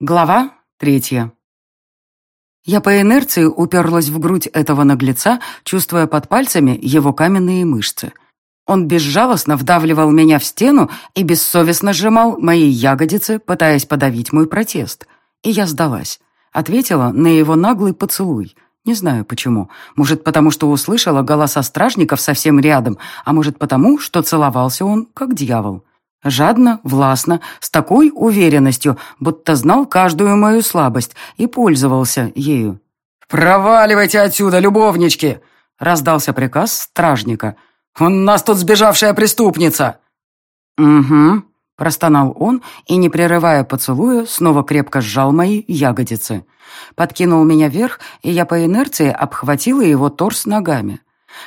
Глава третья. Я по инерции уперлась в грудь этого наглеца, чувствуя под пальцами его каменные мышцы. Он безжалостно вдавливал меня в стену и бессовестно сжимал мои ягодицы, пытаясь подавить мой протест. И я сдалась. Ответила на его наглый поцелуй. Не знаю почему. Может, потому что услышала голоса стражников совсем рядом, а может, потому, что целовался он, как дьявол. Жадно, властно, с такой уверенностью, будто знал каждую мою слабость и пользовался ею. «Проваливайте отсюда, любовнички!» — раздался приказ стражника. «У нас тут сбежавшая преступница!» «Угу», — простонал он и, не прерывая поцелуя, снова крепко сжал мои ягодицы. Подкинул меня вверх, и я по инерции обхватила его торс ногами.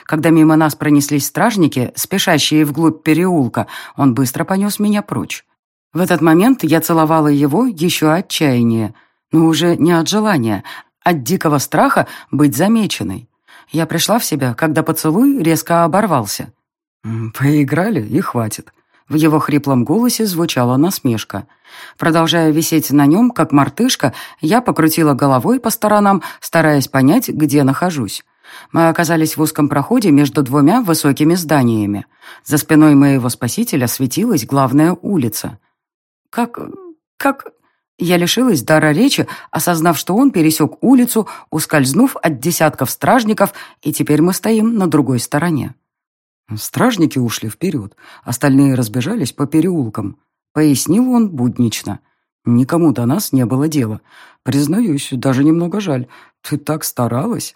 Когда мимо нас пронеслись стражники, спешащие вглубь переулка, он быстро понес меня прочь. В этот момент я целовала его еще отчаяние, но уже не от желания, от дикого страха быть замеченной. Я пришла в себя, когда поцелуй резко оборвался. «Поиграли, и хватит». В его хриплом голосе звучала насмешка. Продолжая висеть на нем, как мартышка, я покрутила головой по сторонам, стараясь понять, где нахожусь. Мы оказались в узком проходе между двумя высокими зданиями. За спиной моего спасителя светилась главная улица. Как... как... Я лишилась дара речи, осознав, что он пересек улицу, ускользнув от десятков стражников, и теперь мы стоим на другой стороне. Стражники ушли вперед, остальные разбежались по переулкам. Пояснил он буднично. Никому до нас не было дела. Признаюсь, даже немного жаль. Ты так старалась.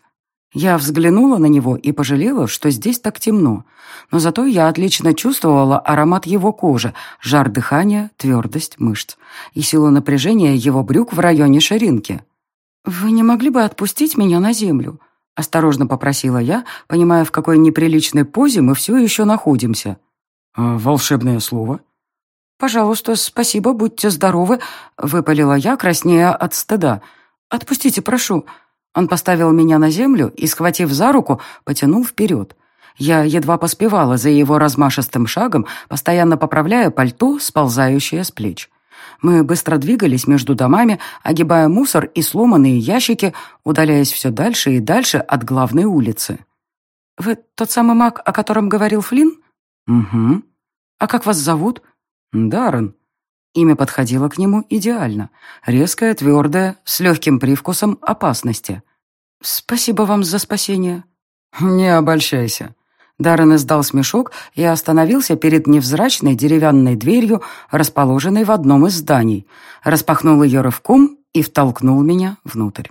Я взглянула на него и пожалела, что здесь так темно. Но зато я отлично чувствовала аромат его кожи, жар дыхания, твердость мышц и силу напряжения его брюк в районе ширинки. «Вы не могли бы отпустить меня на землю?» — осторожно попросила я, понимая, в какой неприличной позе мы все еще находимся. «А волшебное слово?» «Пожалуйста, спасибо, будьте здоровы», — выпалила я, краснея от стыда. «Отпустите, прошу». Он поставил меня на землю и, схватив за руку, потянул вперед. Я едва поспевала за его размашистым шагом, постоянно поправляя пальто, сползающее с плеч. Мы быстро двигались между домами, огибая мусор и сломанные ящики, удаляясь все дальше и дальше от главной улицы. «Вы тот самый маг, о котором говорил Флинн?» «Угу». «А как вас зовут?» «Даррен». Имя подходило к нему идеально. Резкое, твердое, с легким привкусом опасности. «Спасибо вам за спасение». «Не обольщайся». Даррен издал смешок и остановился перед невзрачной деревянной дверью, расположенной в одном из зданий. Распахнул ее рывком и втолкнул меня внутрь.